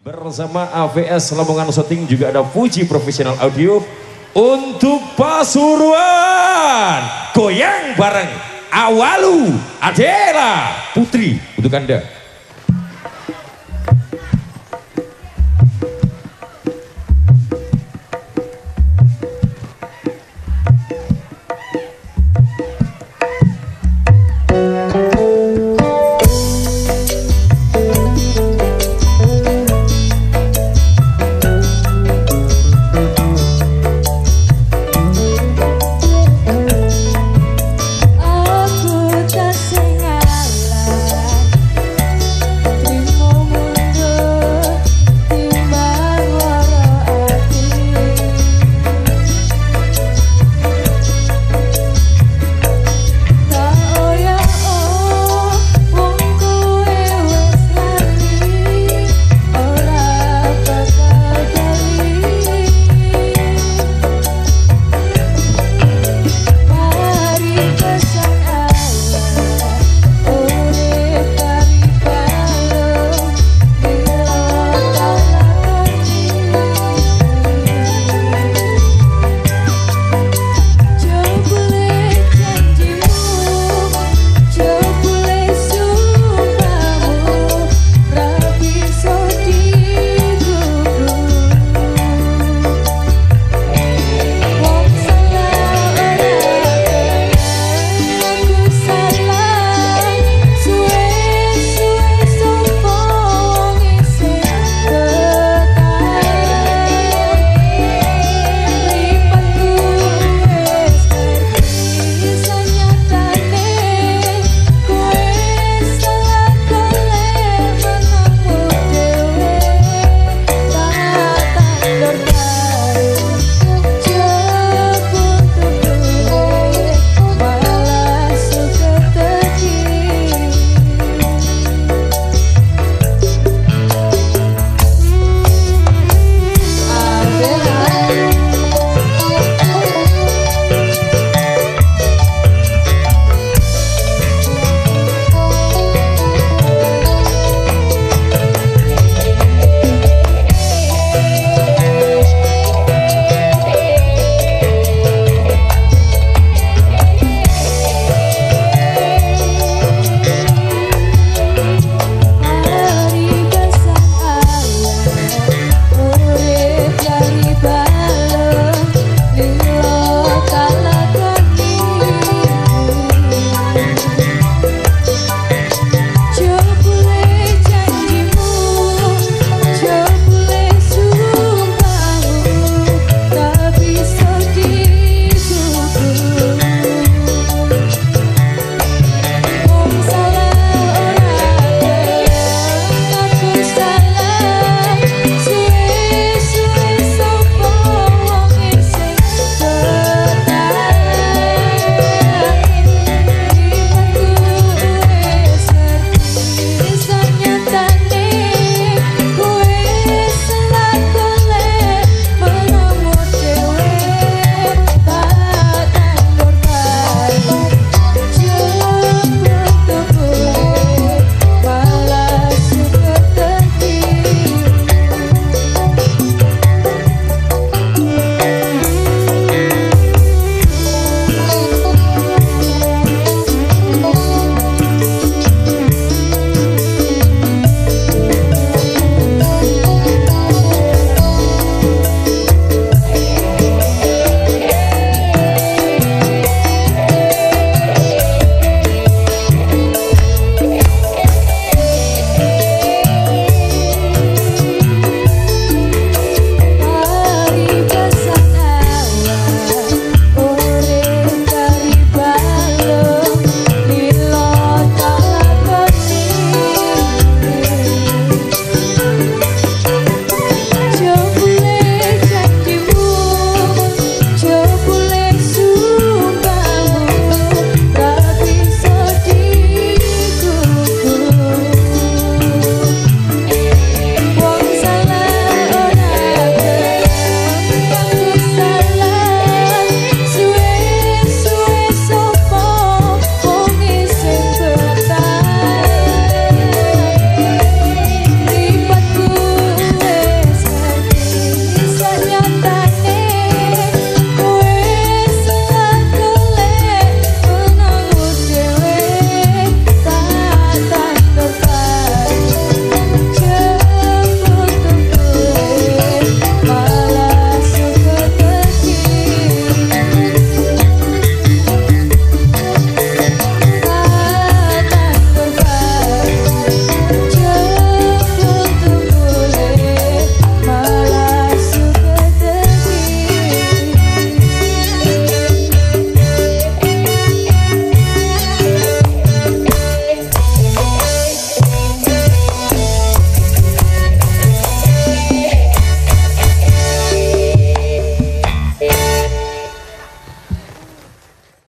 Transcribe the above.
Bersama AVS Lamongan Shooting juga ada Fuji profesional Audio untuk Pasuruan. Goyang bareng Awalu Adela Putri untuk Anda.